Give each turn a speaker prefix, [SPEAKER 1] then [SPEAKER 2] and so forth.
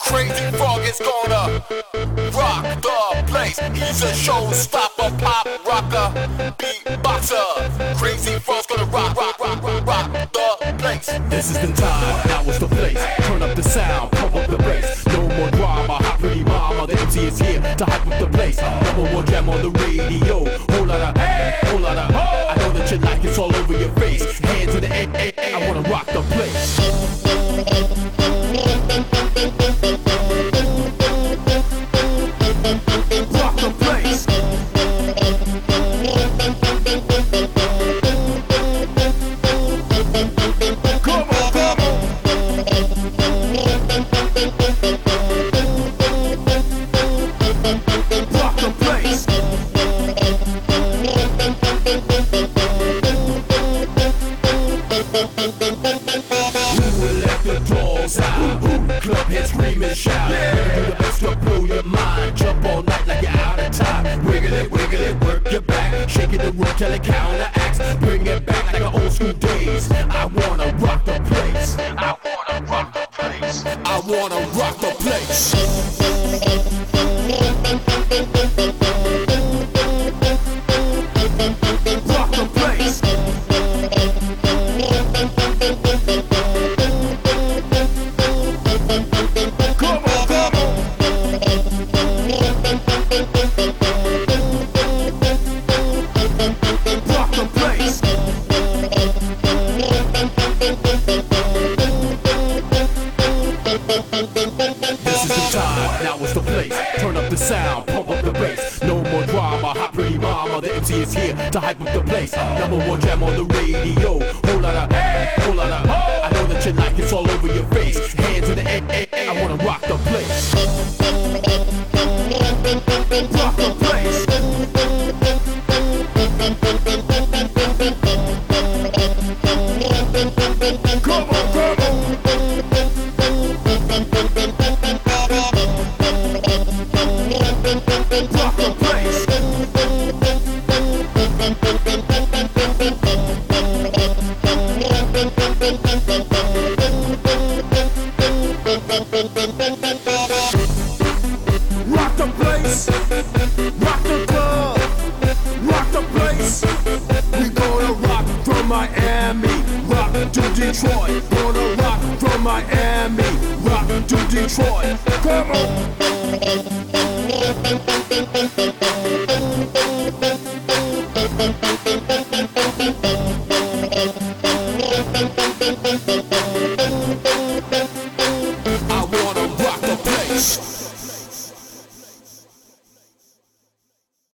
[SPEAKER 1] Crazy Frog is gonna rock the place. He's a showstopper, pop rocker, beatboxer. Crazy Frog's gonna rock, rock, rock, rock, rock the place.
[SPEAKER 2] This is the time, now is the place. Turn up the sound, pump up the bass. No more drama, hot pretty mama. The MC is here to hype up the place. Number one jam on the radio. Whole lot of, whole lot of. I know that you like it's all over your face. Hands to the air, place. Let the out. Club head scream and shout. Never do the best to blow your mind. Jump all night like you're out of time. Wiggle it, wiggle it, work your back. Shaking the room till. Bring it back like old school days. I wanna rock the place. I wanna rock the place. I wanna rock the place. Rock the. Time, now is the place. Turn up the sound, pump up the bass. No more drama, hot pretty mama. The MC is here to hype up the place. Number one jam on the radio. Miami. Rock to Detroit. Come on. I wanna rock the place.